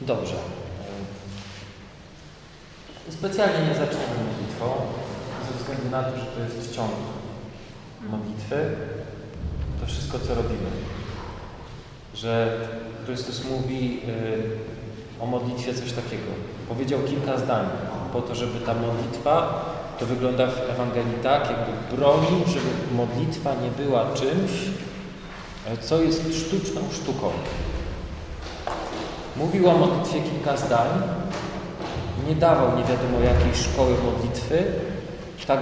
Dobrze. Specjalnie nie zaczynamy modlitwą, ze względu na to, że to jest ciąg modlitwy. To wszystko, co robimy. Że Chrystus mówi y, o modlitwie coś takiego. Powiedział kilka zdań po to, żeby ta modlitwa, to wygląda w Ewangelii tak, jakby bronił, żeby modlitwa nie była czymś, y, co jest sztuczną sztuką. Mówił o modlitwie kilka zdań, nie dawał nie wiadomo jakiej szkoły modlitwy, tak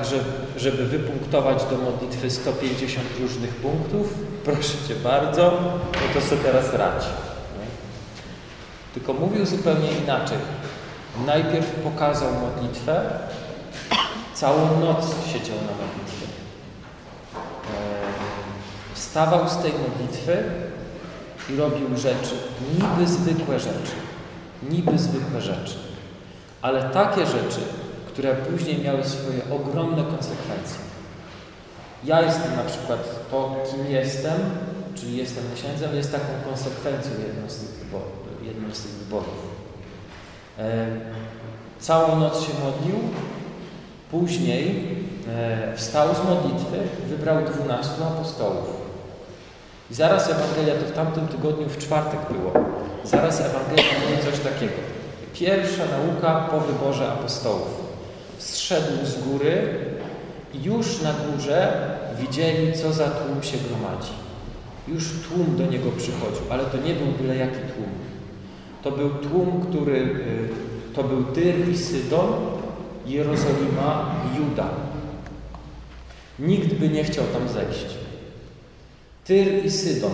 żeby wypunktować do modlitwy 150 różnych punktów. Proszę Cię bardzo, no to sobie teraz radź. Tylko mówił zupełnie inaczej. Najpierw pokazał modlitwę, całą noc siedział na modlitwie. E, wstawał z tej modlitwy i robił rzeczy, niby zwykłe rzeczy, niby zwykłe rzeczy, ale takie rzeczy, które później miały swoje ogromne konsekwencje. Ja jestem na przykład to, kim jestem, czyli jestem księdzem, jest taką konsekwencją jedną z tych wyborów. Jedną z tych wyborów. E, całą noc się modlił, później e, wstał z modlitwy, wybrał dwunastu apostołów. I zaraz Ewangelia, to w tamtym tygodniu w czwartek było, zaraz Ewangelia mówi coś takiego. Pierwsza nauka po wyborze apostołów. Zszedł z góry i już na górze widzieli, co za tłum się gromadzi. Już tłum do niego przychodził, ale to nie był byle jaki tłum. To był tłum, który y, to był Tyr i Sydon, Jerozolima, Juda. Nikt by nie chciał tam zejść. Tyr i Sydon.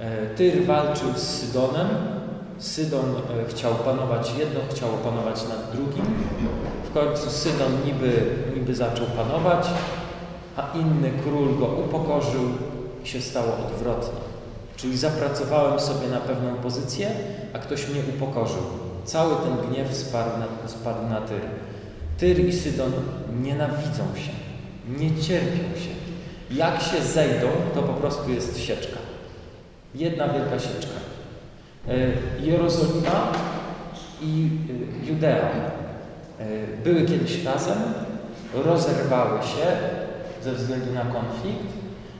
E, Tyr walczył z Sydonem, Sydon e, chciał panować jedno, chciał panować nad drugim. W końcu Sydon niby, niby zaczął panować, a inny król go upokorzył i się stało odwrotnie. Czyli zapracowałem sobie na pewną pozycję, a ktoś mnie upokorzył. Cały ten gniew spadł na, spadł na Tyr. Tyr i Sydon nienawidzą się, nie cierpią się. Jak się zejdą, to po prostu jest sieczka. Jedna wielka sieczka. E, Jerozolima i e, Judea e, były kiedyś razem, rozerwały się ze względu na konflikt,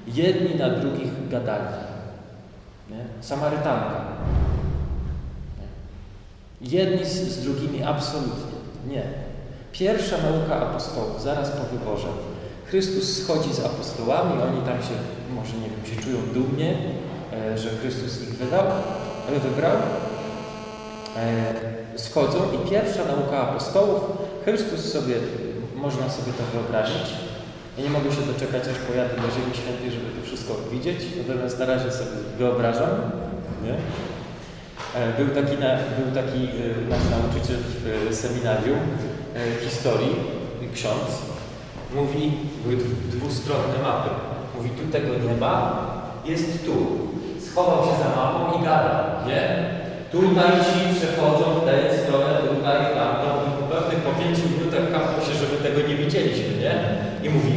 jedni na drugich gadali. Nie? Samarytanka. Nie? Jedni z, z drugimi absolutnie. Nie. Pierwsza nauka apostołów, zaraz po wyborze. Chrystus schodzi z apostołami, oni tam się, może nie wiem, się czują dumnie, że Chrystus ich wydał, wybrał, e, schodzą i pierwsza nauka apostołów, Chrystus sobie, można sobie to wyobrazić. Ja nie mogę się doczekać, aż pojadę do Ziemi Świętej, żeby to wszystko widzieć, natomiast na razie sobie wyobrażam. Nie? E, był taki, na, był taki e, nasz nauczyciel w seminarium historii, ksiądz, mówi, były dwustronne mapy. Mówi, tu tego nie ma, jest tu schował się za mapą i gada, nie? Tutaj ci przechodzą w tę stronę, tutaj, tam, no i po pewnych po pięciu minutach kapnął się, żeby tego nie widzieliśmy, nie? I mówi,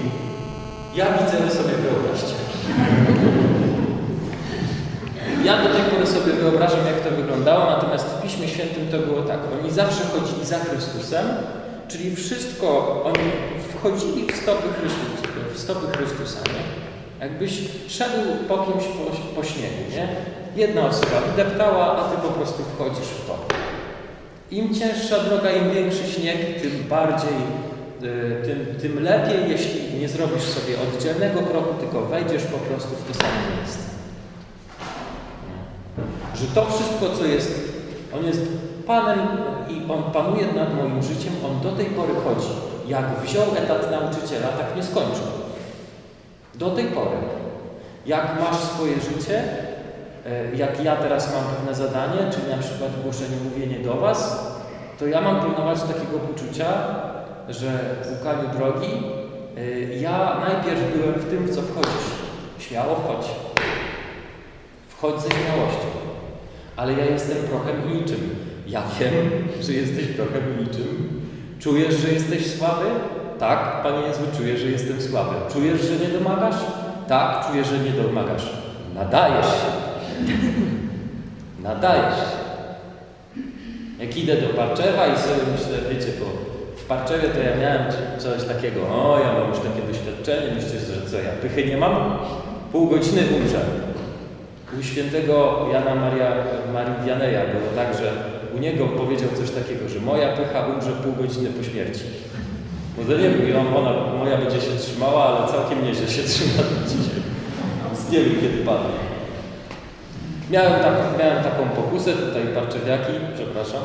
ja widzę, sobie wyobraźcie. Ja do tej pory sobie wyobrażam, jak to wyglądało, natomiast w Piśmie Świętym to było tak. Oni zawsze chodzili za Chrystusem, czyli wszystko, oni wchodzili w stopy Chrystusa, w stopy Chrystusa, nie? Jakbyś szedł po kimś po, po śniegu, nie? Jedna osoba wydeptała, a ty po prostu wchodzisz w to. Im cięższa droga, im większy śnieg, tym bardziej, y, tym, tym lepiej, jeśli nie zrobisz sobie oddzielnego kroku, tylko wejdziesz po prostu w to samo miejsce. Że to wszystko, co jest, On jest Panem i On panuje nad moim życiem, On do tej pory chodzi. Jak wziął etat nauczyciela, tak nie skończył. Do tej pory. Jak masz swoje życie, e, jak ja teraz mam pewne zadanie, czyli na przykład głoszenie, mówienie do Was, to ja mam pilnować takiego poczucia, że w łukaniu drogi e, ja najpierw byłem w tym, w co wchodzisz. Śmiało wchodź. Wchodź ze śmiałością. Ale ja jestem prochem niczym. Ja wiem, że jesteś prochem niczym. Czujesz, że jesteś słaby? Tak, Panie Jezu, czuję, że jestem słaby. Czujesz, że nie domagasz? Tak, czuję, że nie domagasz. Nadajesz się. Nadajesz się. Jak idę do Parczewa i sobie myślę, wiecie, bo w Parczewie to ja miałem coś takiego, o ja mam już takie doświadczenie, myślę, że co ja, pychy nie mam? Pół godziny umrze. U świętego Jana Maria, Marii Wianeja było tak, że u niego powiedział coś takiego, że moja pycha umrze pół godziny po śmierci. No to nie wiem, ona, moja będzie się trzymała, ale całkiem nieźle się trzyma dzisiaj. Z nie wiem, kiedy padnie. Miałem, tak, miałem taką pokusę, tutaj parczewiaki, przepraszam.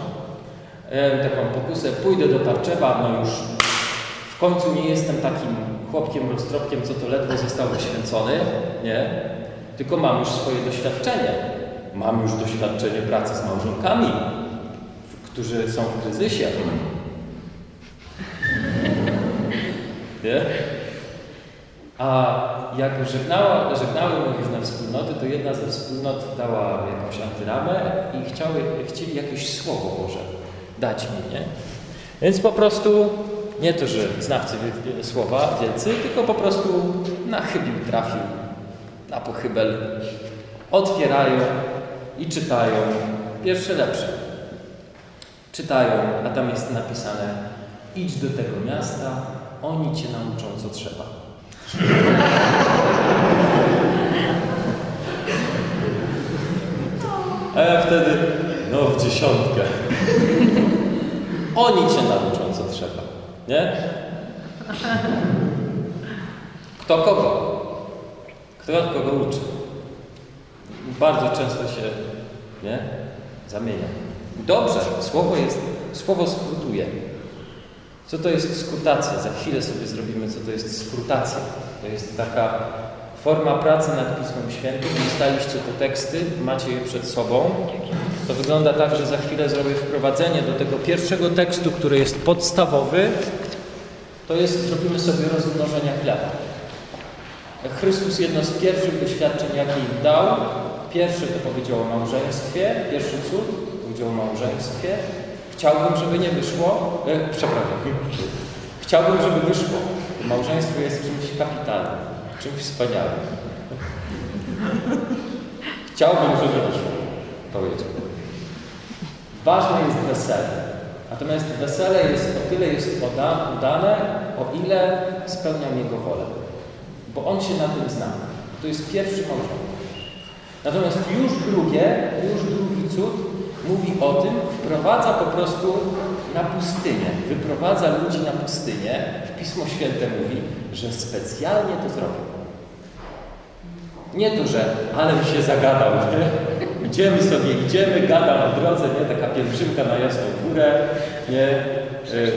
Miałem taką pokusę, pójdę do Parczewa, no już w końcu nie jestem takim chłopkiem roztropkiem, co to ledwo został wyświęcony, nie? Tylko mam już swoje doświadczenie. Mam już doświadczenie pracy z małżonkami, którzy są w kryzysie. Nie? A jak żegnały różne wspólnoty, to jedna ze wspólnot dała jakąś antyramę i chciały, chcieli jakieś słowo Boże dać mi, nie? Więc po prostu, nie to, że znawcy słowa wielcy, tylko po prostu na chybił trafił, na pochybel. Otwierają i czytają. Pierwsze lepsze. Czytają, a tam jest napisane idź do tego miasta, oni cię nauczą, co trzeba. A ja wtedy, no w dziesiątkę. Oni cię nauczą, co trzeba. Nie? Kto kogo? Kto kogo uczy? Bardzo często się nie? zamienia. Dobrze, słowo jest, słowo skrutuje. Co to jest skrutacja? Za chwilę sobie zrobimy, co to jest skrutacja. To jest taka forma pracy nad Pismem Świętym. Dostaliście te teksty, macie je przed sobą. To wygląda tak, że za chwilę zrobię wprowadzenie do tego pierwszego tekstu, który jest podstawowy. To jest, zrobimy sobie rozmnożenia chleba. Chrystus jedno z pierwszych doświadczeń, jakie im dał, pierwszy to powiedział o małżeństwie, pierwszy cud powiedział o małżeństwie, Chciałbym, żeby nie wyszło. E, przepraszam. Chciałbym, żeby wyszło. Małżeństwo jest czymś kapitalnym, czymś wspaniałym. Chciałbym, żeby wyszło. Powiedział. Ważne jest wesele. Natomiast wesele jest o tyle jest udane, o ile spełniam Jego wolę. Bo On się na tym zna. To jest pierwszy małżeństwo. Natomiast już drugie, już drugi cud mówi o tym, wprowadza po prostu na pustynię, wyprowadza ludzi na pustynię. Pismo Święte mówi, że specjalnie to zrobił. Nie to, że ale się zagadał, nie? Idziemy sobie, idziemy, gada na drodze, nie? Taka pielgrzymka na Jasną Górę, nie?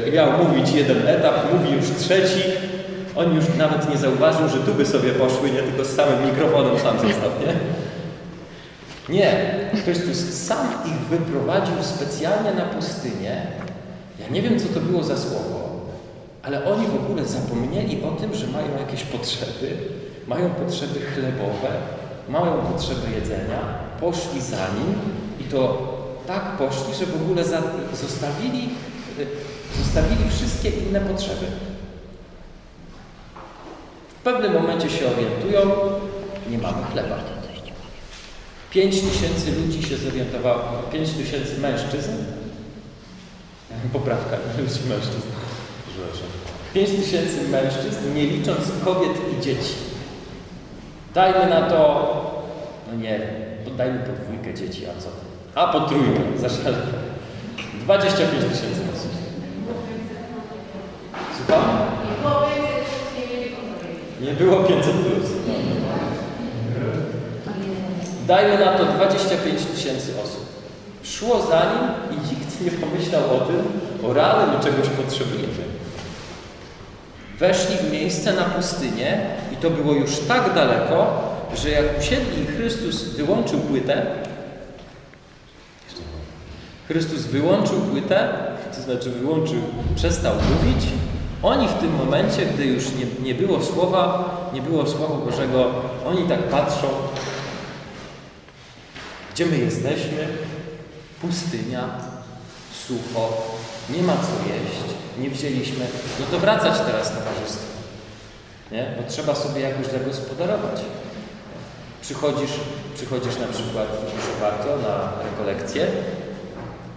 E, miał mówić jeden etap, mówi już trzeci. On już nawet nie zauważył, że tu by sobie poszły, nie? Tylko z samym mikrofonem sam został, nie? Nie, Chrystus sam ich wyprowadził specjalnie na pustynię. Ja nie wiem, co to było za słowo, ale oni w ogóle zapomnieli o tym, że mają jakieś potrzeby, mają potrzeby chlebowe, mają potrzeby jedzenia, poszli za nim i to tak poszli, że w ogóle zostawili, zostawili wszystkie inne potrzeby. W pewnym momencie się orientują, nie mamy chleba. Pięć tysięcy ludzi się zorientowało, pięć tysięcy mężczyzn, poprawka, ludzi mężczyzn, pięć tysięcy mężczyzn, nie licząc kobiet i dzieci. Dajmy na to, no nie wiem, dajmy po dwójkę dzieci, a co? A po trójkę, zaszalę. 25 tysięcy osób. Słucham? Nie było 500 plus. No. Dajmy na to 25 tysięcy osób. Szło za nim i nikt nie pomyślał o tym, o rany my czegoś potrzebujemy. Weszli w miejsce na pustynię i to było już tak daleko, że jak usiedli i Chrystus wyłączył płytę, Chrystus wyłączył płytę, to znaczy wyłączył, przestał mówić, oni w tym momencie, gdy już nie, nie było słowa, nie było Słowa Bożego, oni tak patrzą, gdzie my jesteśmy? Pustynia, sucho, nie ma co jeść, nie wzięliśmy. No to wracać teraz towarzystwo. Nie? Bo trzeba sobie jakoś zagospodarować. Przychodzisz, przychodzisz na przykład, proszę bardzo, na rekolekcję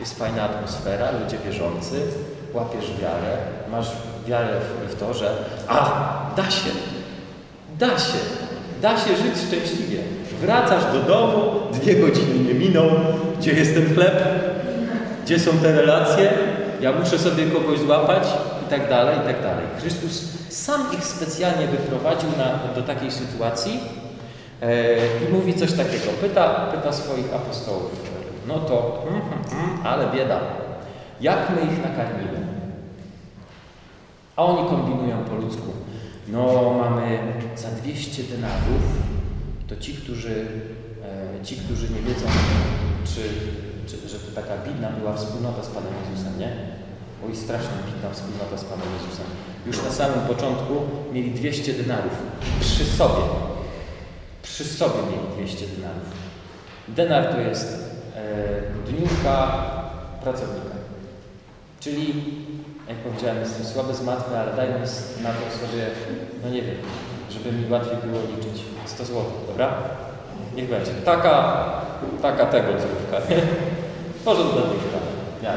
Jest fajna atmosfera, ludzie wierzący, łapiesz wiarę, masz wiarę w, w to, że a, da się, da się, da się żyć szczęśliwie. Wracasz do domu, dwie godziny nie miną, gdzie jest ten chleb, gdzie są te relacje, ja muszę sobie kogoś złapać i tak dalej, i tak dalej. Chrystus sam ich specjalnie wyprowadził na, do takiej sytuacji e, i mówi coś takiego. Pyta, pyta swoich apostołów. No to, mm, mm, mm, ale bieda. Jak my ich nakarmimy? A oni kombinują po ludzku. No, mamy za 200 denarów, to ci, którzy, e, ci, którzy nie wiedzą, czy, czy, że to taka bidna była wspólnota z Panem Jezusem, nie? Oj, strasznie bidna wspólnota z Panem Jezusem. Już na samym początku mieli 200 denarów przy sobie. Przy sobie mieli 200 denarów. Denar to jest e, dniówka pracownika. Czyli jak powiedziałem, jestem słaby z matmy, ale daj mi na to sobie, no nie wiem, żeby mi łatwiej było liczyć. 100 zł, dobra? Niech będzie. Taka, taka tego złówka, nie? Może dodatniówka. Ja,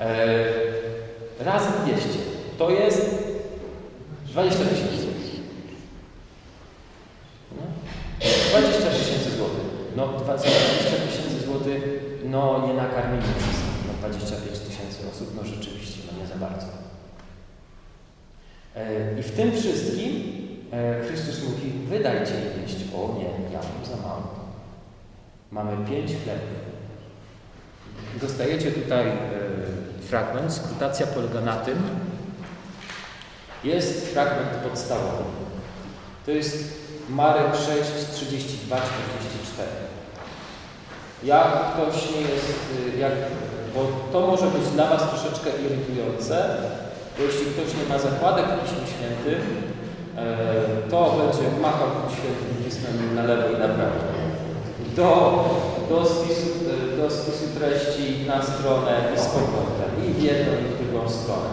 e, razy 200. To jest 20 tysięcy. No. 20 tysięcy złotych. No, 20 tysięcy złotych, no nie nakarmimy wszystkich. No 25 tysięcy osób, no rzeczywiście za bardzo. E, I w tym wszystkim Chrystus mówi, wydajcie jeść. O nie, ja mam za mało. Mamy pięć chlebów. Dostajecie tutaj e, fragment, skrutacja polega na tym, jest fragment podstawowy. To jest Marek 6, 32, 44. Jak ktoś nie jest, jak bo to może być dla Was troszeczkę irytujące, bo jeśli ktoś nie ma zakładek w Piśmie Świętym, e, to będzie machał tym świętym pismem na lewo i na prawo. Do, do, spisu, do spisu treści na stronę i z powrotem, i w jedną, i w drugą stronę.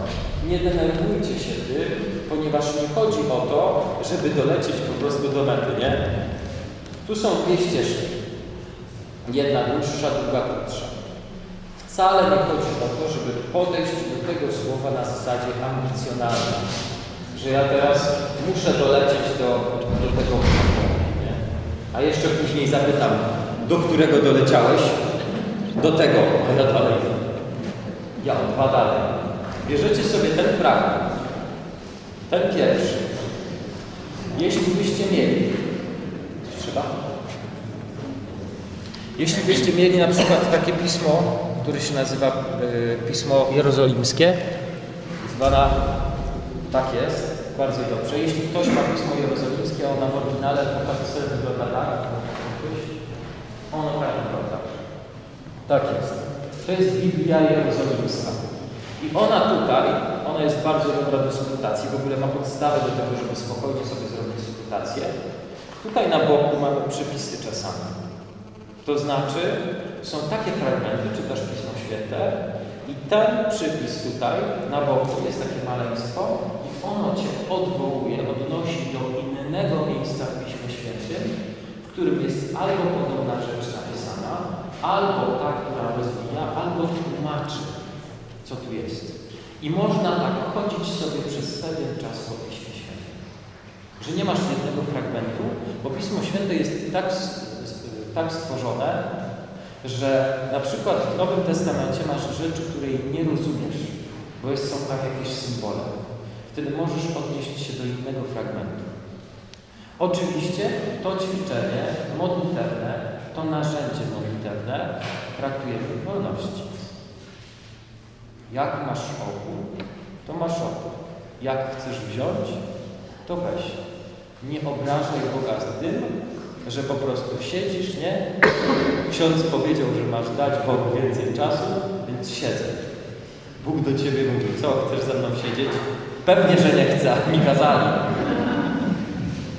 Nie denerwujcie się tym, ponieważ nie chodzi o to, żeby dolecieć po prostu do mety, nie? Tu są dwie ścieżki. Jedna dłuższa, druga krótsza. Wcale nie chodzi o to, żeby podejść do tego słowa na zasadzie ambicjonalnej, że ja teraz muszę dolecieć do, do tego nie? A jeszcze później zapytam, do którego doleciałeś? Do tego, a ja dalej. Ja dwa dalej. Bierzecie sobie ten fragment, ten pierwszy. Jeśli byście mieli, trzeba? Jeśli byście mieli na przykład takie pismo, które się nazywa y, Pismo Jerozolimskie, zwana tak jest, bardzo dobrze. Jeśli ktoś ma Pismo Jerozolimskie, ono w oryginale w wygląda tak, ono tak wygląda. Tak jest. To jest Biblia Jerozolimska. I ona tutaj, ona jest bardzo dobra do skrutacji, w ogóle ma podstawę do tego, żeby spokojnie sobie zrobić skrutację. Tutaj na boku mamy przepisy czasami. To znaczy, są takie fragmenty, czytasz Pismo Święte i ten przypis tutaj na boku jest takie maleństwo i ono Cię odwołuje, odnosi do innego miejsca w Piśmie Świętym, w którym jest albo podobna rzecz napisana, albo ta, która rozwija, albo tłumaczy, co tu jest. I można tak chodzić sobie przez pewien czas po Piśmie Świętym. Że nie masz jednego fragmentu, bo Pismo Święte jest tak tak stworzone, że na przykład w Nowym Testamencie masz rzeczy, której nie rozumiesz, bo jest, są tam jakieś symbole. Wtedy możesz odnieść się do innego fragmentu. Oczywiście to ćwiczenie modlitewne, to narzędzie modlitewne traktujemy w wolności. Jak masz opór, to masz opór. Jak chcesz wziąć, to weź. Nie obrażaj Boga z tym, że po prostu siedzisz, nie? Ksiądz powiedział, że masz dać Bogu więcej czasu, więc siedzę. Bóg do ciebie mówi, co, chcesz ze mną siedzieć? Pewnie, że nie chcę, mi kazali.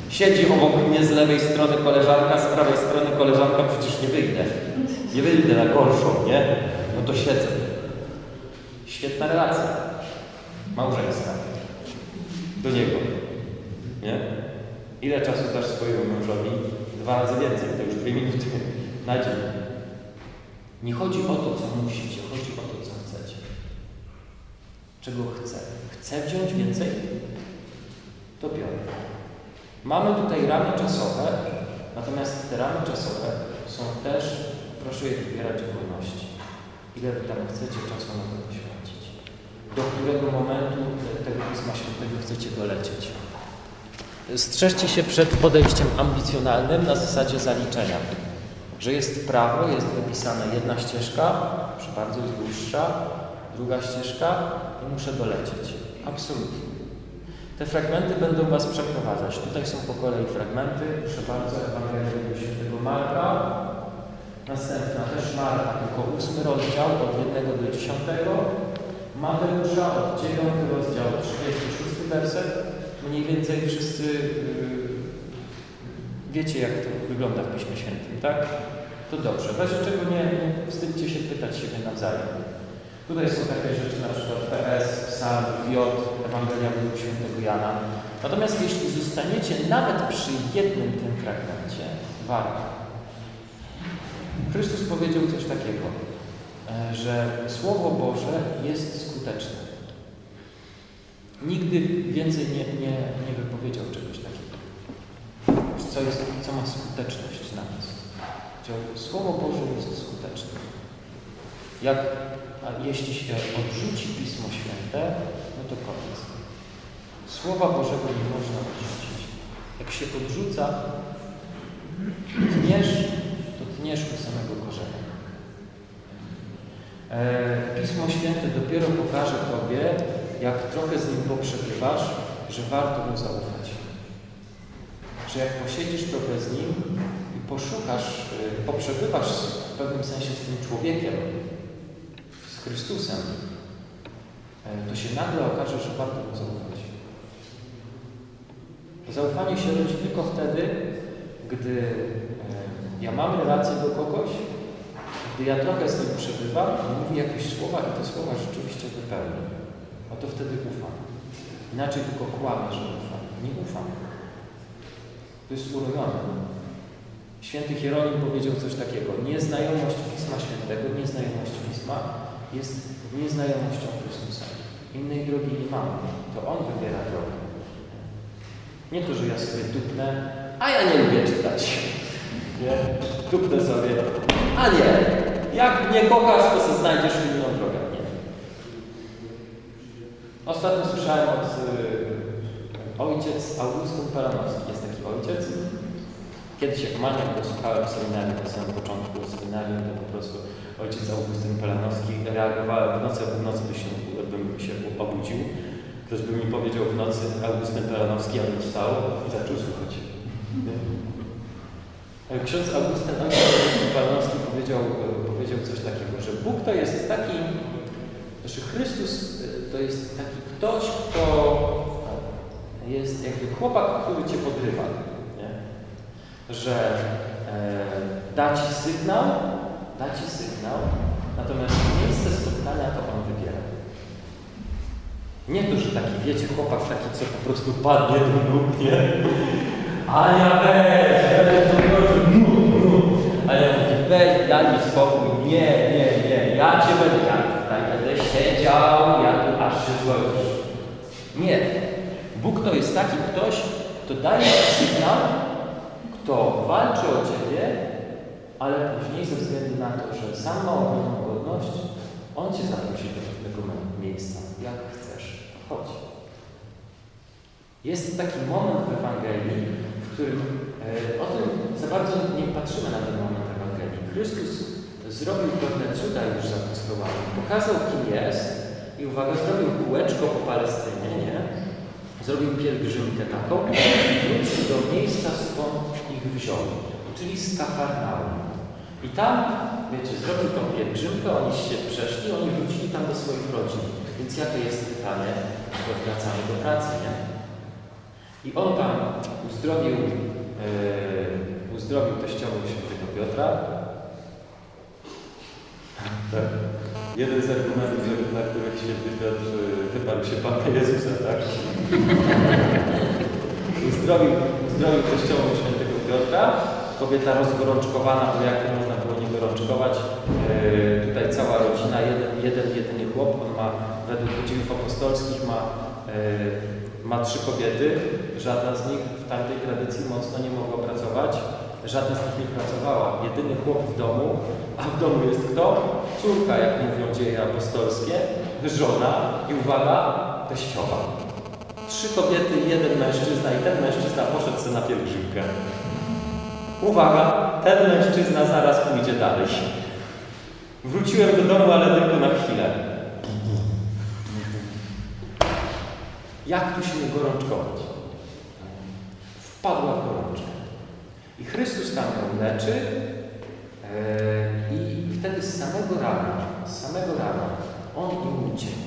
Siedzi obok mnie z lewej strony koleżanka, z prawej strony koleżanka, przecież nie wyjdę. Nie wyjdę na gorszą, nie? No to siedzę. Świetna relacja. Małżeńska. Do niego. Nie? Ile czasu dasz swojemu mężowi? Dwa razy więcej, to już dwie minuty na dzień. Nie chodzi o to, co musicie, chodzi o to, co chcecie. Czego chcę? Chcę wziąć więcej? To biorę. Mamy tutaj ramy czasowe, natomiast te ramy czasowe są też, proszę je wybierać w wolności. Ile wy tam chcecie czasu na to poświęcić? Do którego momentu tego Pisma Świętego chcecie dolecieć? Strzeżcie się przed podejściem ambicjonalnym na zasadzie zaliczenia. Że jest prawo, jest wypisana jedna ścieżka, proszę bardzo, jest dłuższa, druga ścieżka i muszę dolecieć. Absolutnie. Te fragmenty będą Was przeprowadzać. Tutaj są po kolei fragmenty. Proszę bardzo, Ewangelia Świętego Marka. Następna też Marka, tylko ósmy rozdział od 1 do 10. Mateusza od 9 rozdział 36 werset. Mniej więcej wszyscy yy, wiecie, jak to wygląda w Piśmie Świętym, tak? To dobrze. W razie czego nie, nie wstydźcie się pytać siebie nawzajem. Tutaj są takie rzeczy, na przykład PS, Psalm, J, Ewangelia według świętego Jana. Natomiast jeśli zostaniecie nawet przy jednym tym fragmencie, warto. Chrystus powiedział coś takiego, e, że Słowo Boże jest skuteczne. Nigdy więcej nie, nie, nie wypowiedział czegoś takiego. Co, jest, co ma skuteczność na nas. Słowo Boże jest skuteczne. Jak a jeśli się odrzuci Pismo Święte, no to koniec. Słowa Bożego nie można odrzucić. Jak się odrzuca, tniesz, to tniesz u samego korzenia. E, Pismo Święte dopiero pokaże Tobie, jak trochę z nim poprzebywasz, że warto mu zaufać. Że jak posiedzisz trochę z nim i poszukasz, e, poprzebywasz w pewnym sensie z tym człowiekiem, Chrystusem, e, to się nagle okaże, że warto mu zaufać. Zaufanie się rodzi tylko wtedy, gdy e, ja mam relację do kogoś, gdy ja trochę z nim przebywam, on mówi jakieś słowa i te słowa rzeczywiście wypełni. A to wtedy ufam. Inaczej tylko kłamę, że ufam. Nie ufam. To jest urojone. Święty Hieronim powiedział coś takiego. Nieznajomość Pisma Świętego, nieznajomość Pisma jest nieznajomością Chrystusa. Innej drogi nie mamy. To On wybiera drogę. Nie to, że ja sobie dupnę, a ja nie lubię czytać. Nie? Dupnę sobie. A nie. Jak mnie kochasz, to znajdziesz inną drogę. Ostatnio słyszałem od y, ojciec Augustyn Paranowski. Jest taki ojciec. Kiedyś jak maniak go słuchałem w seminarium, na samym początku seminarium, to po prostu ojciec Augustyn Pelanowski reagowałem w nocy, a w nocy by się, bym się obudził. Ktoś by mi powiedział w nocy Augustyn Pelanowski, ja bym wstał i zaczął słuchać. Ksiądz Augustyn, Augustyn Pelanowski powiedział, powiedział coś takiego, że Bóg to jest taki, że Chrystus to jest taki ktoś, kto jest jakby chłopak, który cię podrywa. Nie? Że e, da ci sygnał, da Ci sygnał, natomiast miejsce spotkania to On wybiera. Nie to, że taki, wiecie, chłopak taki, co po prostu padnie do nóg, nie? Ania, weź, weź, Ale ja mówię, weź, daj mi spokój, nie, nie, nie, ja Cię będę, ja siedział, ja tu aż się zgodzisz. Nie. Bóg to jest taki ktoś, kto daje sygnał, kto walczy o Ciebie, ale później ze względu na to, że sam ma ogromną godność, on Cię zaprosi do pewnego miejsca. Jak chcesz, to chodź. Jest taki moment w Ewangelii, w którym e, o tym za bardzo nie patrzymy na ten moment Ewangelii. Chrystus zrobił pewne cuda już z apostołami. Pokazał, kim jest i uwaga, zrobił kółeczko po Palestynie, nie? Zrobił pielgrzymkę taką i wrócił do miejsca, skąd ich wziął, czyli z Kafarnaum. I tam, wiecie, zrobił tą pielgrzymkę, oni się przeszli, oni wrócili tam do swoich rodzin. Więc jakie jest pytanie? Wracamy do pracy, nie? I on tam uzdrowił, yy, uzdrowił teściową świętego Piotra. Tak. Jeden z argumentów, na których święty Piotr wyparł się Pana Jezusa, tak? uzdrowił, teściową świętego Piotra. Kobieta rozgorączkowana, bo jak można było nie gorączkować gorączkować. E, tutaj cała rodzina, jeden, jeden, jedyny chłop, on ma według dziejów apostolskich ma, e, ma trzy kobiety. Żadna z nich w tamtej tradycji mocno nie mogła pracować. Żadna z nich nie pracowała. Jedyny chłop w domu, a w domu jest kto? Córka, jak mówią dzieje apostolskie, żona i uwaga, teściowa. Trzy kobiety, jeden mężczyzna i ten mężczyzna poszedł sobie na pielgrzymkę. Uwaga, ten mężczyzna zaraz pójdzie dalej. Wróciłem do domu, ale tylko na chwilę. Jak tu się nie gorączkować? Wpadła w gorączkę. I Chrystus tam ją leczy yy, i wtedy z samego rana, z samego rana On im uciekł.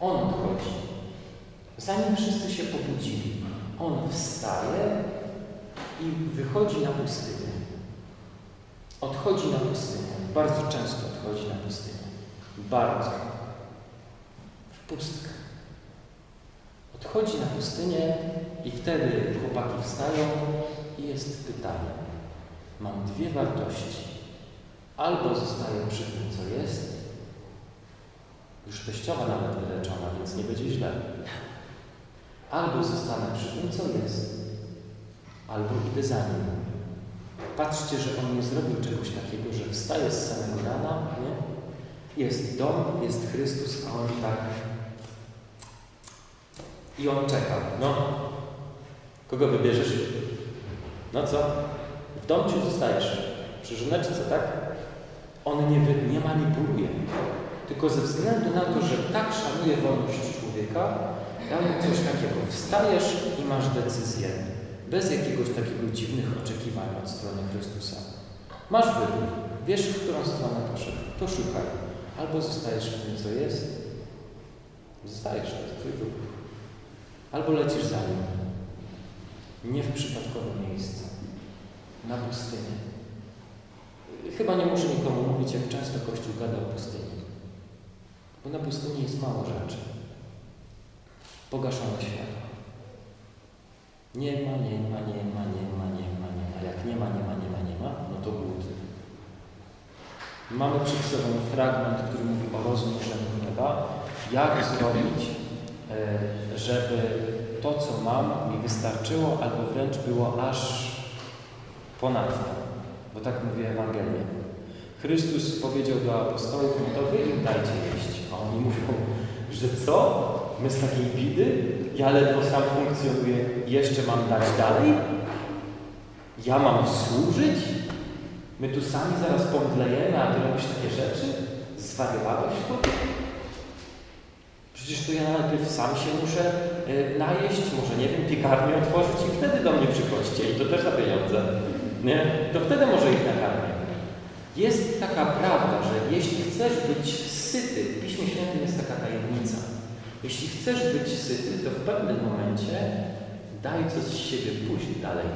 On odchodzi. Zanim wszyscy się pobudzili, On wstaje i wychodzi na pustynię. Odchodzi na pustynię. Bardzo często odchodzi na pustynię. Bardzo. W pustkę. Odchodzi na pustynię i wtedy chłopaki wstają jest pytanie. Mam dwie wartości. Albo zostaję przy tym, co jest. Już teściowa nawet wyleczona, więc nie będzie źle. Albo zostanę przy tym, co jest albo idę za nim. Patrzcie, że on nie zrobił czegoś takiego, że wstaje z samego rana, nie? Jest dom, jest Chrystus, a on tak. I on czeka. No, kogo wybierzesz? No co? W domu czy zostajesz? Przy żoneczce, tak? On nie, nie manipuluje. Tylko ze względu na to, że tak szanuje wolność człowieka, daje coś takiego. Wstajesz i masz decyzję bez jakiegoś takiego dziwnych oczekiwań od strony Chrystusa. Masz wybór, wiesz, w którą stronę poszedł, to szukaj. Albo zostajesz w tym, co jest, zostajesz, to jest Twój wybór. Albo lecisz za nim. Nie w przypadkowe miejsce. Na pustyni. Chyba nie muszę nikomu mówić, jak często Kościół gada o pustyni. Bo na pustyni jest mało rzeczy. Pogaszone światło. Nie ma, nie ma, nie ma, nie ma, nie ma, nie ma. Jak nie ma, nie ma, nie ma, nie ma, no to głód. Mamy przed sobą fragment, który mówi o rozmnożeniu nieba. Jak zrobić, e, żeby to, co mam, mi wystarczyło, albo wręcz było aż ponadto. Bo tak mówi Ewangelia. Chrystus powiedział do apostołów, no to wy im dajcie jeść. A oni mówią, że co? My z takiej bidy? Ja ledwo sam funkcjonuję, jeszcze mam dać dalej? Ja mam służyć? My tu sami zaraz pomdlejemy, a ty robisz takie rzeczy? Zwariowałeś to? Przecież to ja najpierw sam się muszę y, najeść, może nie wiem, piekarnię otworzyć i wtedy do mnie przychodźcie i to też za pieniądze. Nie? To wtedy może ich nakarmię. Jest taka prawda, że jeśli chcesz być syty, w Piśmie Świętym jest taka tajemnica, jeśli chcesz być syty, to w pewnym momencie daj coś z siebie pójść dalej.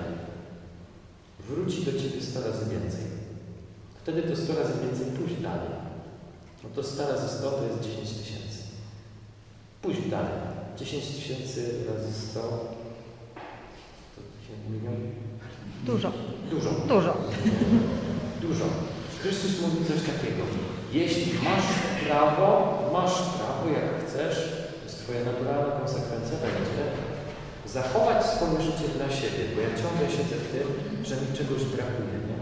Wróci do Ciebie 100 razy więcej. Wtedy to 100 razy więcej pójść dalej. No to 100 razy 100 to jest 10 tysięcy. Pójść dalej. 10 tysięcy razy 100 to milion? Dużo. Dużo. Dużo. Dużo. Chrystus mówi coś takiego. Jeśli masz prawo, masz prawo, jak chcesz, Twoja naturalna konsekwencja będzie zachować swoje życie dla siebie, bo ja ciągle siedzę w tym, że mi czegoś brakuje. Nie?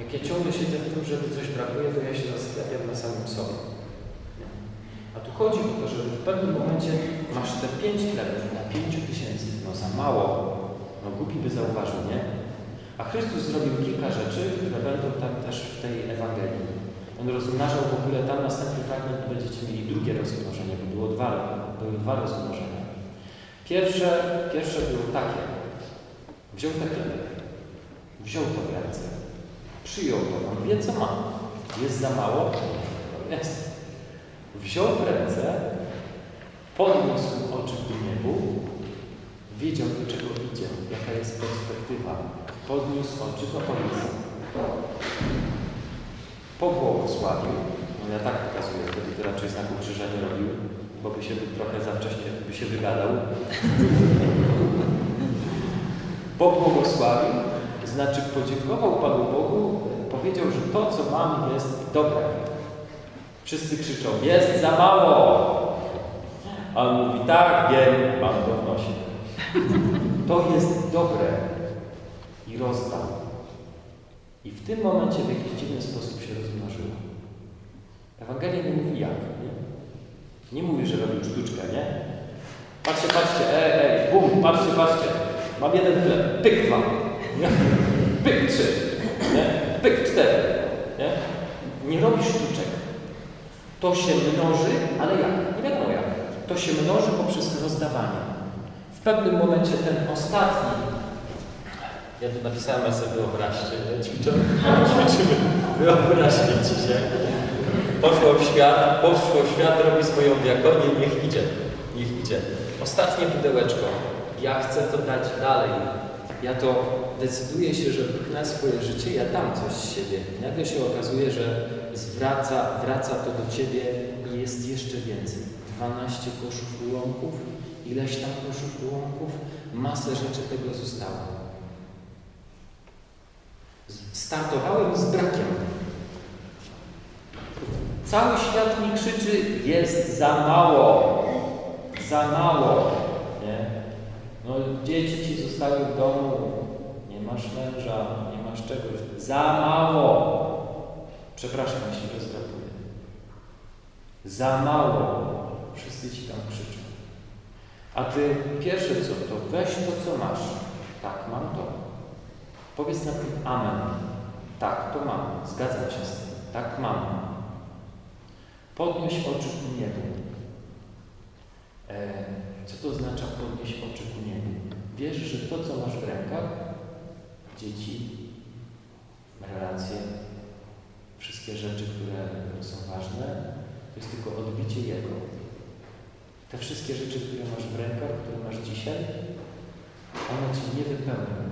Jak ja ciągle siedzę w tym, że mi coś brakuje, to ja się zasklepiam na samym sobie. Tu chodzi o to, że w pewnym momencie masz te pięć chlebów na pięciu tysięcy, no za mało, no głupi by zauważył, nie? A Chrystus zrobił kilka rzeczy, które będą tam też w tej Ewangelii. On rozmnażał w ogóle, tam następny fragment będziecie mieli drugie rozmnożenie, bo było dwa, były dwa rozmnożenia. Pierwsze, pierwsze było takie. Wziął te chleby, wziął to w ręce, przyjął to, on wie co ma. Jest za mało? Jest. Wziął w ręce, podniósł oczy ku niebu, wiedział do czego idzie, jaka jest perspektywa. Podniósł oczy, do policję pobłogosławił. No ja tak pokazuję, wtedy to raczej znaku krzyża nie robił, bo by się trochę za wcześnie by się wygadał. pobłogosławił, znaczy podziękował Panu Bogu, powiedział, że to, co mam, jest dobre. Wszyscy krzyczą, jest za mało. A on mówi, tak, wiem, mam to w nosie. To jest dobre. I rozdał. I w tym momencie w jakiś dziwny sposób się rozmnożyło. Ewangelia nie mówi jak. Nie, nie mówi, że robił sztuczkę, nie? Patrzcie, patrzcie, ej, ej, bum, patrzcie, patrzcie. Mam jeden chleb, pyk dwa, nie? pyk trzy, nie? pyk cztery. Nie? nie robi sztuczek. To się mnoży, ale jak? Nie wiadomo jak. To się mnoży poprzez rozdawanie. W pewnym momencie ten ostatni, ja tu napisałem, a sobie wyobraźcie? Ćwiczymy, ćwiczymy, wyobraźcie ci się. Poszło w świat, poszło w świat, robi swoją diakonię, niech idzie, niech idzie. Ostatnie pudełeczko. Ja chcę to dać dalej. Ja to decyduję się, że pchnę swoje życie, ja dam coś z siebie. Nagle się okazuje, że zwraca, wraca to do Ciebie i jest jeszcze więcej. 12 koszów ułomków, ileś tam koszów ułomków, masę rzeczy tego zostało. Startowałem z brakiem. Cały świat mi krzyczy, jest za mało, za mało. Nie? No, dzieci ci zostały w domu, nie masz męża, nie masz czegoś, za mało. Przepraszam, jeśli rozdrapuję. Za mało. Wszyscy ci tam krzyczą. A ty pierwsze co, to weź to, co masz. Tak, mam to. Powiedz na tym amen. Tak, to mam. Zgadzam się z tym. Tak, mam. Podnieś oczy ku niebu. E, co to oznacza podnieść oczy ku niebu? Wiesz, że to, co masz w rękach, dzieci, relacje, wszystkie rzeczy, które są ważne, to jest tylko odbicie Jego. Te wszystkie rzeczy, które masz w rękach, które masz dzisiaj, one Ci nie wypełnią.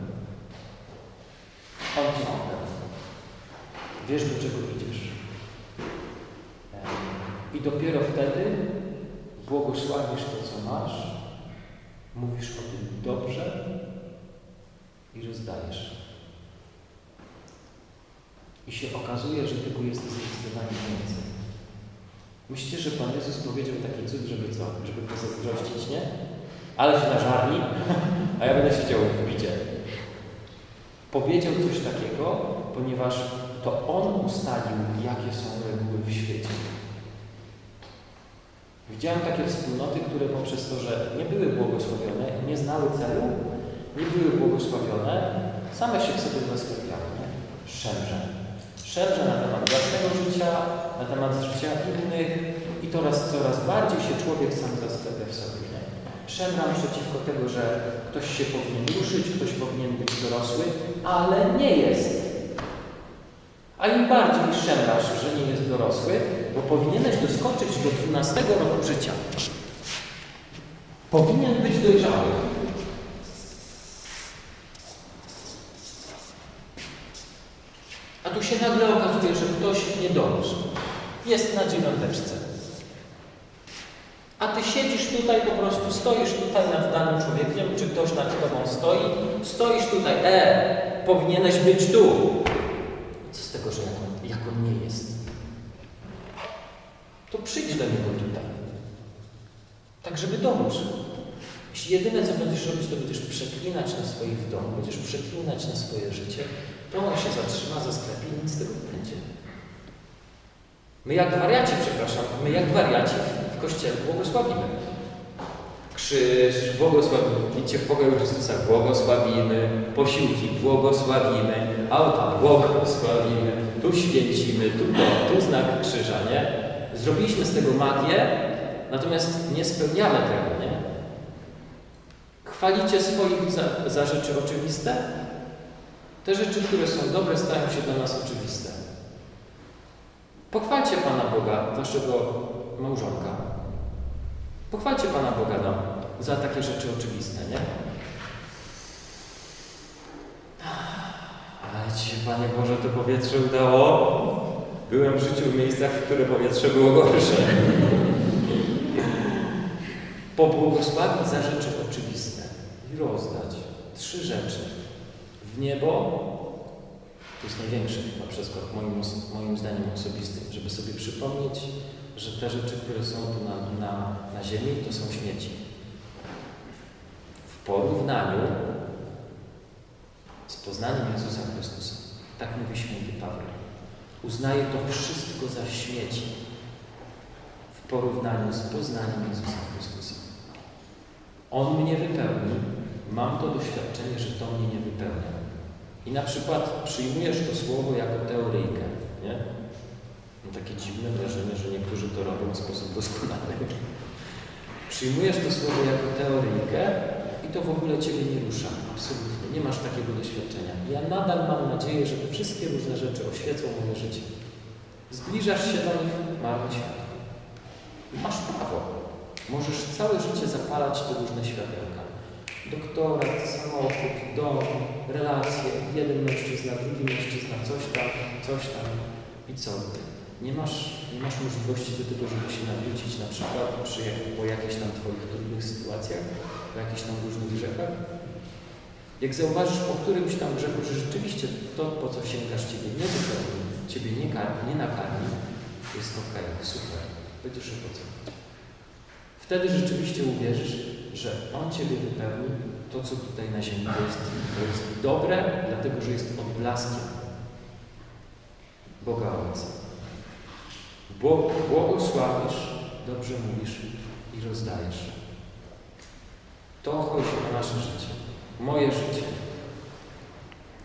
On Ci wypełni. Wiesz, do czego idziesz. I dopiero wtedy błogosławisz to, co masz, mówisz o tym dobrze i rozdajesz. I się okazuje, że tego jest zdecydowanie więcej. Myślicie, że Pan Jezus powiedział taki cud, żeby co? Żeby pozazdrościć, nie? Ale się nażarli, a ja będę siedział w bicie. Powiedział coś takiego, ponieważ to On ustalił, jakie są reguły w świecie. Widziałem takie wspólnoty, które poprzez to, że nie były błogosławione, nie znały celu, nie były błogosławione, same się w sobie zasklepiały. Szemrze. Szemrze na temat własnego życia, na temat życia innych i coraz, coraz bardziej się człowiek sam zasklepia w sobie. Szemram przeciwko tego, że ktoś się powinien ruszyć, ktoś powinien być dorosły, ale nie jest. A im bardziej szemrasz, że nie jest dorosły, bo powinieneś doskoczyć do 12 roku życia. Powinien być dojrzały. A tu się nagle okazuje, że ktoś nie dąży. Jest na dziewiąteczce. A ty siedzisz tutaj, po prostu stoisz tutaj nad danym człowiekiem, czy ktoś nad tobą stoi, stoisz tutaj, e, powinieneś być tu. Co z tego, że jak on, jak on nie jest? To przyjdź do niego tutaj. Tak, żeby dążył. Jeśli jedyne, co będziesz robić, to będziesz przeklinać na swoich domu, będziesz przeklinać na swoje życie, to on się zatrzyma, zasklepi i nic z tego nie będzie. My jak wariaci, przepraszam, my jak wariaci w, w Kościele błogosławimy. Krzyż, błogosławimy, idźcie w pokoju Chrystusa, błogosławimy, posiłki, błogosławimy, auta, błogosławimy, tu święcimy, tu to, tu znak krzyża, nie? Zrobiliśmy z tego magię, natomiast nie spełniamy tego, nie? Chwalicie swoich za, za rzeczy oczywiste? Te rzeczy, które są dobre, stają się dla nas oczywiste. Pochwalcie Pana Boga, waszego małżonka. Pochwalcie Pana Boga no, za takie rzeczy oczywiste, nie? Ale Ci się, Panie Boże, to powietrze udało. Byłem w życiu w miejscach, w których powietrze było gorsze. Pobłogosławić za rzeczy oczywiste i rozdać trzy rzeczy. W niebo To jest największy chyba przeskok moim, moim zdaniem osobistym, żeby sobie przypomnieć, że te rzeczy, które są tu na, na, na ziemi, to są śmieci. W porównaniu z poznaniem Jezusa Chrystusa. Tak mówi święty Paweł. Uznaje to wszystko za śmieci w porównaniu z poznaniem Jezusa Chrystusa. On mnie wypełni, mam to doświadczenie, że to mnie nie wypełnia. I na przykład przyjmujesz to słowo jako teoryjkę, nie? Mam takie dziwne wrażenie, że niektórzy to robią w sposób doskonały. Przyjmujesz to słowo jako teoryjkę i to w ogóle Ciebie nie rusza. Absolutnie. Nie masz takiego doświadczenia. Ja nadal mam nadzieję, że te wszystkie różne rzeczy oświecą moje życie. Zbliżasz się do nich, światło. Masz prawo. Możesz całe życie zapalać te różne światełka. Doktorat, samochód, dom, relacje, jeden mężczyzna, drugi mężczyzna, coś tam, coś tam. I co? Nie masz, nie masz możliwości do tego, żeby się nawrócić na przykład przy, po jakichś tam Twoich trudnych sytuacjach, po jakichś tam różnych grzechach? Jak zauważysz po którymś tam grzechu, że rzeczywiście to, po co sięgasz Ciebie nie wypełni, Ciebie nie, karmi, nie nakarmi, jest ok, super, będziesz owocować. Wtedy rzeczywiście uwierzysz, że On Ciebie wypełni to, co tutaj na ziemi to jest, to jest dobre, dlatego że jest odblaskiem Boga Ojca. Błogosławisz, dobrze mówisz i rozdajesz. To chodzi o nasze życie. Moje życie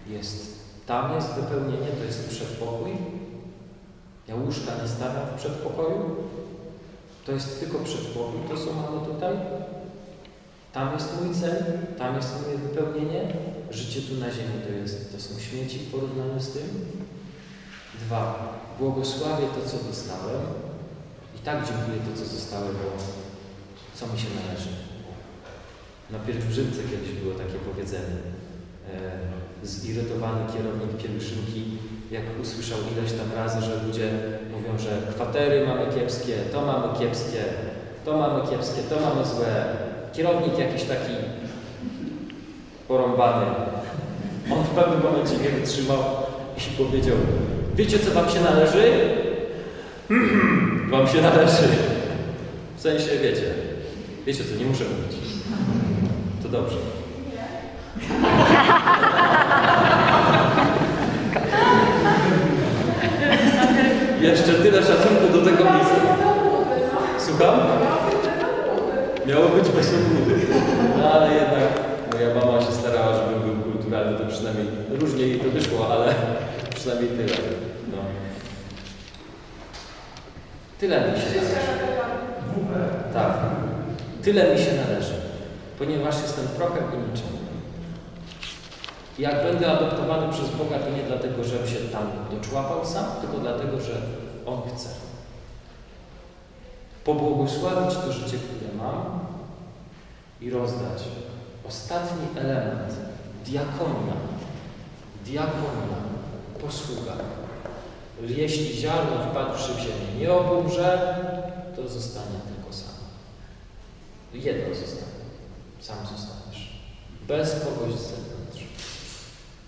jest, tam jest wypełnienie, to jest przedpokój. Ja łóżka nie stawiam w przedpokoju. To jest tylko przedpokój, to co mamy tutaj. Tam jest mój cel, tam jest moje wypełnienie. Życie tu na ziemi to, jest, to są śmieci w porównaniu z tym. Dwa, błogosławię to, co dostałem i tak dziękuję to, co zostałem, bo co mi się należy. Na pielgrzymce kiedyś było takie powiedzenie. E, zirytowany kierownik pielgrzymki, jak usłyszał ileś tam razy, że ludzie mówią, że kwatery mamy kiepskie, to mamy kiepskie, to mamy kiepskie, to mamy złe. Kierownik jakiś taki porąbany. On w pewnym momencie nie wytrzymał i powiedział, Wiecie, co wam się należy? wam się należy. W sensie, wiecie. Wiecie co, nie muszę mówić. To dobrze. Jeszcze tyle szacunku do tego miejsca. Słucham? Miało być bez obłudy. No ale jednak moja mama się starała, żebym był kulturalny, to przynajmniej różnie jej to wyszło, ale przynajmniej tyle. No. Tyle mi się należy. Tak. Tyle mi się należy. Ponieważ jestem prochem i niczym. Jak będę adoptowany przez Boga, to nie dlatego, że się tam doczłapał sam, tylko dlatego, że On chce. Pobłogosławić to życie, które mam i rozdać. Ostatni element. Diakonia. Diakonia. Posługa. Jeśli ziarno wpadłszy w ziemię nie oburze, to zostanie tylko samo. Jedno zostanie. Sam zostaniesz. Bez kogoś z zewnątrz.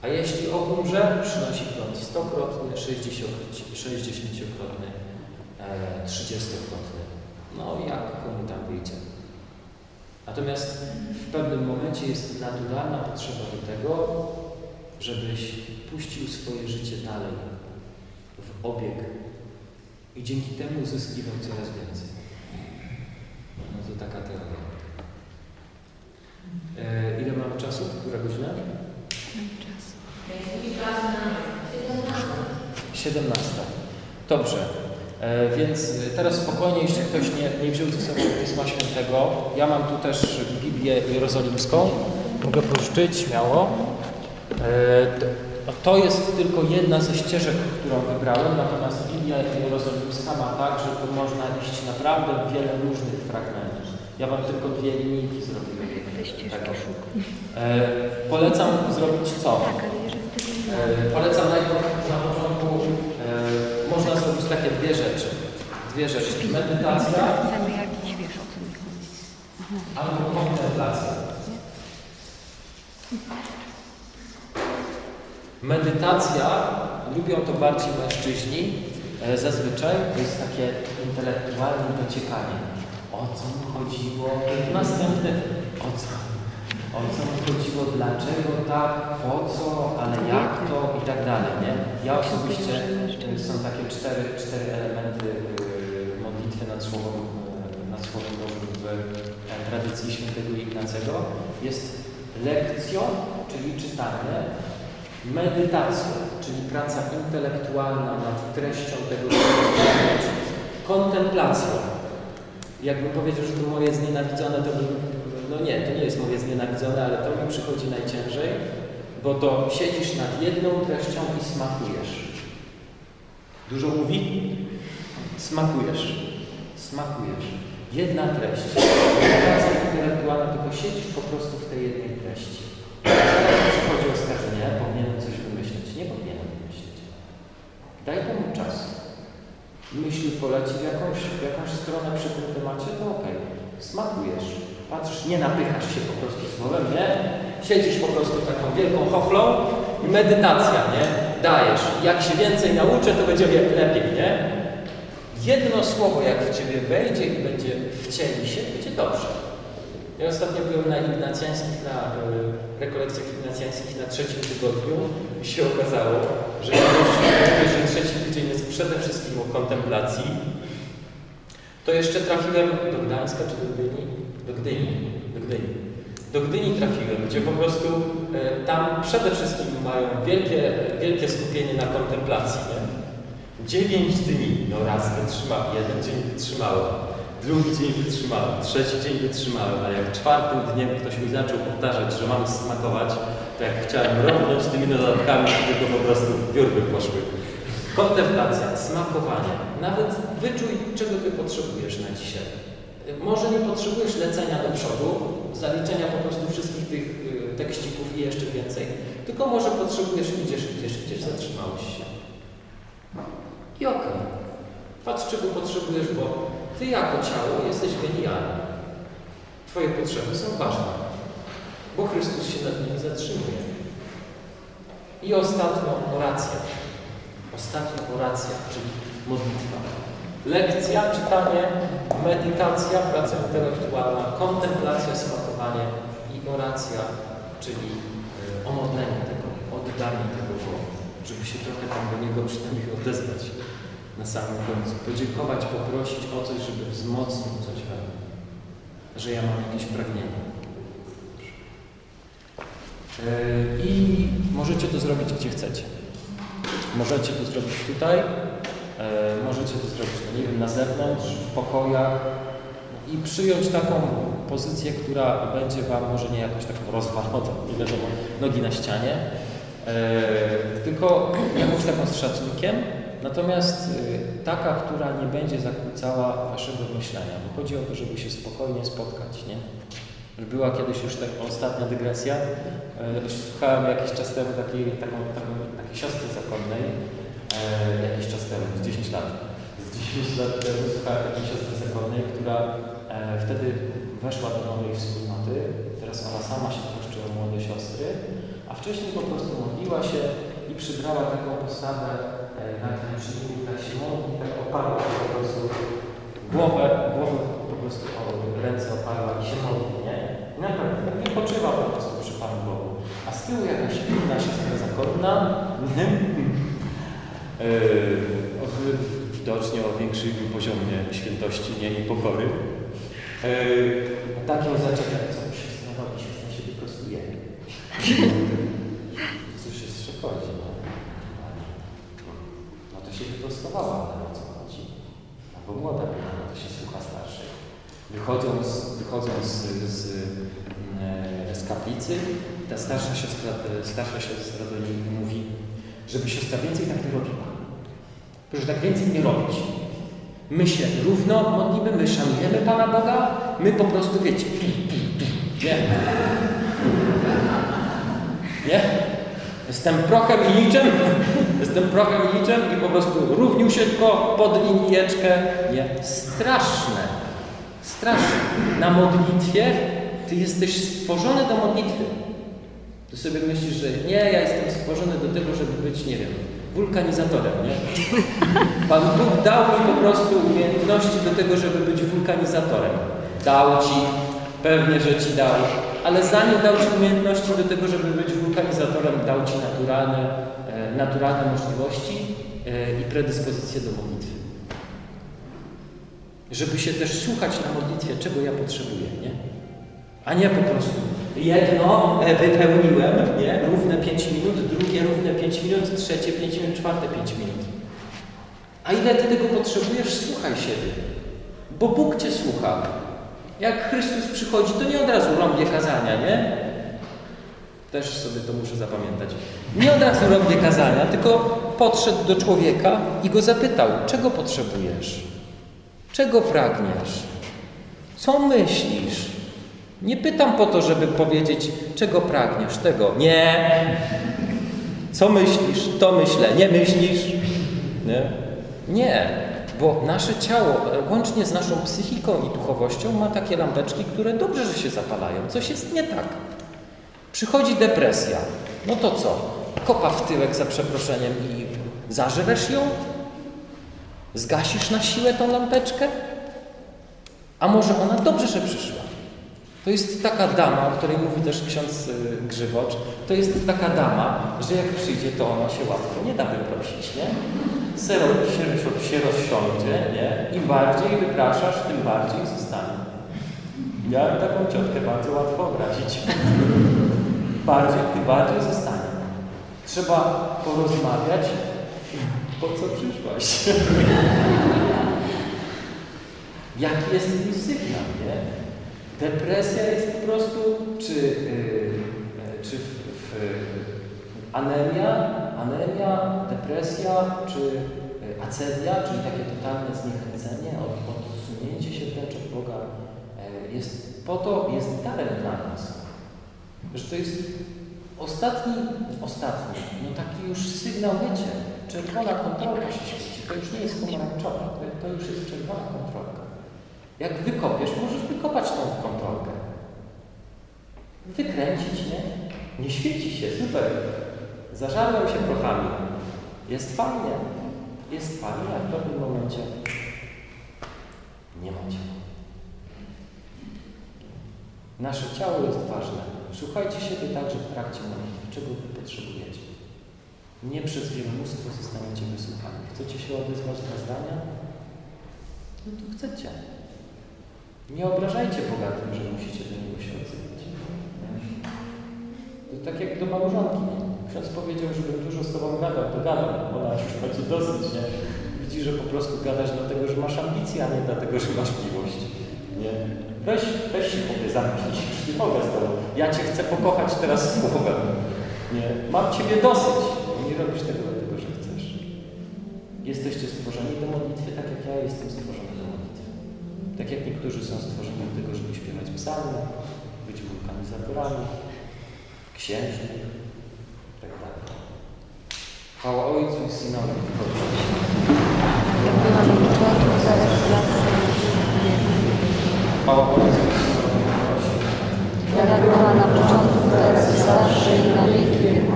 A jeśli oburze, przynosi plon stokrotny, 60-krotny, 30-krotny. No jak komu tam wyjdzie. Natomiast w pewnym momencie jest naturalna potrzeba do tego, żebyś puścił swoje życie dalej w obieg i dzięki temu zyskiwał coraz więcej. No to taka teoria. E, ile mamy czasu? Która godzina? Czas. 17. Dobrze. E, więc teraz spokojnie, jeśli ktoś nie, nie wziął ze sobą Pisma Świętego, ja mam tu też Biblię Jerozolimską. Mogę pożyczyć śmiało. E, to jest tylko jedna ze ścieżek, którą wybrałem, natomiast Biblia Jerozolimska ma tak, że tu można iść naprawdę w wiele różnych fragmentów. Ja Wam tylko dwie linijki zrobiłem. Tak. E, polecam zrobić co? E, polecam najpierw takie dwie rzeczy. Dwie rzeczy. Medytacja Chcemy jakiś, wiesz, o co mi chodzi. albo kontemplacja. Medytacja, lubią to bardziej mężczyźni, e, zazwyczaj to jest takie intelektualne dociekanie. O co mu chodziło? Następne, o co? O co mu chodziło, dlaczego tak, po co, ale jak to i tak dalej, nie? Ja osobiście, są takie cztery, cztery elementy e, modlitwy nad Słowem, e, nad Słowem Bożym w tradycji świętego Ignacego. Jest lekcją, czyli czytanie, medytacją, czyli praca intelektualna nad treścią tego, co jest kontemplacją. Jakbym powiedział, że to moje znienawidzone, to bym, no nie, to nie jest moje znienawidzone, ale to mi przychodzi najciężej, bo to siedzisz nad jedną treścią i smakujesz. Dużo mówi? Smakujesz. Smakujesz. Jedna treść. Praca intelektualna, tylko siedzisz po prostu w tej jednej treści. Zaraz przychodzi oskarżenie, powinienem coś wymyślić. Nie powinienem wymyślić. Daj temu czas. Myśl poleci w jakąś, w jakąś stronę przy tym temacie, to okej. Smakujesz. Patrzysz, nie napychasz się po prostu słowem, nie? Siedzisz po prostu taką wielką chochlą i medytacja, nie? Dajesz. Jak się więcej nauczę, to będzie lepiej, nie? Jedno słowo, jak w Ciebie wejdzie i będzie wcieli się, będzie dobrze. Ja ostatnio byłem na ignacjańskich, na y, rekolekcjach ignacjańskich na trzecim tygodniu i się okazało, że że trzeci tydzień jest przede wszystkim o kontemplacji. To jeszcze trafiłem do Gdańska czy do Gdyni? Do Gdyni. Do Gdyni. Do Gdyni trafiłem, gdzie po prostu tam przede wszystkim mają wielkie, wielkie skupienie na kontemplacji. Nie? Dziewięć dni, no raz wytrzymałem, jeden dzień wytrzymałem, drugi dzień wytrzymałem, trzeci dzień wytrzymałem, ale jak czwartym dniem ktoś mi zaczął powtarzać, że mam smakować, to jak chciałem robić tymi dodatkami, tylko po prostu wiórby poszły. Kontemplacja, smakowanie. Nawet wyczuj, czego Ty potrzebujesz na dzisiaj. Może nie potrzebujesz lecenia do przodu, zaliczenia po prostu wszystkich tych y, tekścików i jeszcze więcej, tylko może potrzebujesz, idziesz, idziesz, idziesz, zatrzymałeś się. I okej. Okay. Patrz, czego potrzebujesz, bo Ty jako ciało jesteś genialny. Twoje potrzeby są ważne, bo Chrystus się nad nimi zatrzymuje. I ostatnio oracja. Ostatnia oracja, czyli modlitwa. Lekcja, czytanie, medytacja, praca intelektualna, kontemplacja, smakowanie i oracja, czyli y, omodlenie tego, oddanie tego Bogu, żeby się trochę tam do Niego przynajmniej odezwać na samym końcu. Podziękować, poprosić o coś, żeby wzmocnił coś we mnie. Że ja mam jakieś pragnienie. Yy, I możecie to zrobić gdzie chcecie. Możecie to zrobić tutaj, możecie to zrobić, no nie wiem, na zewnątrz, w pokojach i przyjąć taką pozycję, która będzie Wam może nie jakoś taką rozwaloną, nie wiadomo, nogi na ścianie, yy, tylko jakąś taką z szacunkiem, Natomiast y, taka, która nie będzie zakłócała Waszego myślenia, bo chodzi o to, żeby się spokojnie spotkać, nie? Była kiedyś już tak, ostatnia dygresja. Słuchałem jakiś czas temu takiej, taką, taką, takiej siostry zakonnej, jakiś czas temu, z 10 lat. Z 10 lat temu słuchałem takiej siostry zakonnej, która wtedy weszła do nowej wspólnoty. Teraz ona sama się troszczy o młode siostry, a wcześniej po prostu modliła się i przybrała taką postawę na tym czynniku tak się modli, tak oparła po prostu głowę, głowę po prostu o ręce oparła i się modli, nie? I naprawdę tak wypoczywa po prostu przy Panu Bogu. A z tyłu jakaś inna siostra zakonna? Yy, widocznie o większym poziomie świętości, nie i pokory. Yy, tak ją zaczeka, co siostra robi, siostra się wyprostuje. Cóż jest przechodzi, no się wyprostowała, ale o co chodzi? Albo młoda była, to się słucha starszej. Wychodząc, wychodząc z, z, e, z kaplicy, ta starsza siostra, e, starsza siostra do niej mówi, żeby siostra więcej tak nie robiła. Proszę tak więcej nie robić. My się równo modlimy, my szanujemy Pana Boga, my po prostu wiecie. Nie. Nie? Jestem prochem i niczym, jestem prochem i niczym i po prostu tylko pod linijeczkę. Nie, straszne, straszne. Na modlitwie ty jesteś stworzony do modlitwy. Ty sobie myślisz, że nie, ja jestem stworzony do tego, żeby być, nie wiem, wulkanizatorem, nie? Pan Bóg dał mi po prostu umiejętności do tego, żeby być wulkanizatorem. Dał Ci, pewnie, że Ci dał, ale zanim dał Ci umiejętności do tego, żeby być wulkanizatorem, dał Ci naturalne, e, naturalne możliwości e, i predyspozycje do modlitwy. Żeby się też słuchać na modlitwie, czego ja potrzebuję, nie? A nie po prostu jedno e, wypełniłem, nie? Równe 5 minut, drugie równe 5 minut, trzecie 5 minut, czwarte 5 minut. A ile Ty tego potrzebujesz? Słuchaj siebie. Bo Bóg Cię słucha. Jak Chrystus przychodzi, to nie od razu rąbie kazania, nie? Też sobie to muszę zapamiętać. Nie od razu rąbie kazania, tylko podszedł do człowieka i go zapytał, czego potrzebujesz? Czego pragniesz? Co myślisz? Nie pytam po to, żeby powiedzieć, czego pragniesz, tego. Nie. Co myślisz? To myślę. Nie myślisz? Nie. Nie, bo nasze ciało, łącznie z naszą psychiką i duchowością, ma takie lampeczki, które dobrze, że się zapalają. Coś jest nie tak. Przychodzi depresja. No to co? Kopa w tyłek za przeproszeniem i zażresz ją? Zgasisz na siłę tą lampeczkę? A może ona dobrze, że przyszła? To jest taka dama, o której mówi też ksiądz y, Grzywocz, to jest taka dama, że jak przyjdzie, to ona się łatwo nie da wyprosić, nie? Sero się, się rozsiądzie, nie? Im bardziej wypraszasz, tym bardziej zostanie. Miałem taką ciotkę bardzo łatwo obrazić. bardziej, tym bardziej zostanie. Trzeba porozmawiać, po co przyszłaś. Jaki jest mój sygnał? Depresja jest po prostu, czy, yy, czy w, anemia, anemia, depresja, czy yy, acedia, czyli takie totalne zniechęcenie, od, odsunięcie się wręcz od Boga, yy, jest po to, jest darem dla nas. Że to jest ostatni, ostatni, no taki już sygnał, wiecie, czerwona kontrolka się świeci, to już nie jest pomarańczowa, to już jest czerwona kontrolka. Jak wykopiesz, możesz wykopać tą kontrolkę. Wykręcić, nie? Nie świeci się, super. Zażarłem się prochami. Jest fajnie. Jest fajnie, a w pewnym momencie nie macie. Nasze ciało jest ważne. Słuchajcie siebie także w trakcie modlitwy, czego wy potrzebujecie. Nie przez wielomóstwo zostaniecie wysłuchani. Chcecie się odezwać na zdania? No to chcecie. Nie obrażajcie Boga tym, że musicie do Niego się odzywać. To tak jak do małżonki. Ksiądz powiedział, żebym dużo z Tobą gadał, to gadam. Ona już będzie dosyć, nie? Widzi, że po prostu gadasz dlatego, że masz ambicje, a nie dlatego, że masz miłość. Nie? Weź, weź się powie, zamknij się, nie mogę z Tobą. Ja Cię chcę pokochać teraz słowem. Nie? Mam Ciebie dosyć. Nie robisz tego psalmy, być wulkanizatorami, księżmi, tak dalej. Chwała Ojcu i Synowi i. Chwała Ojcu i Synowi Jak była na początku, teraz i zawsze i na wieki wieków.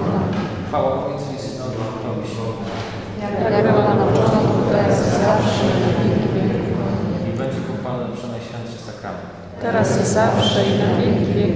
Chwała Ojcu Teraz i zawsze i na wieki wieków.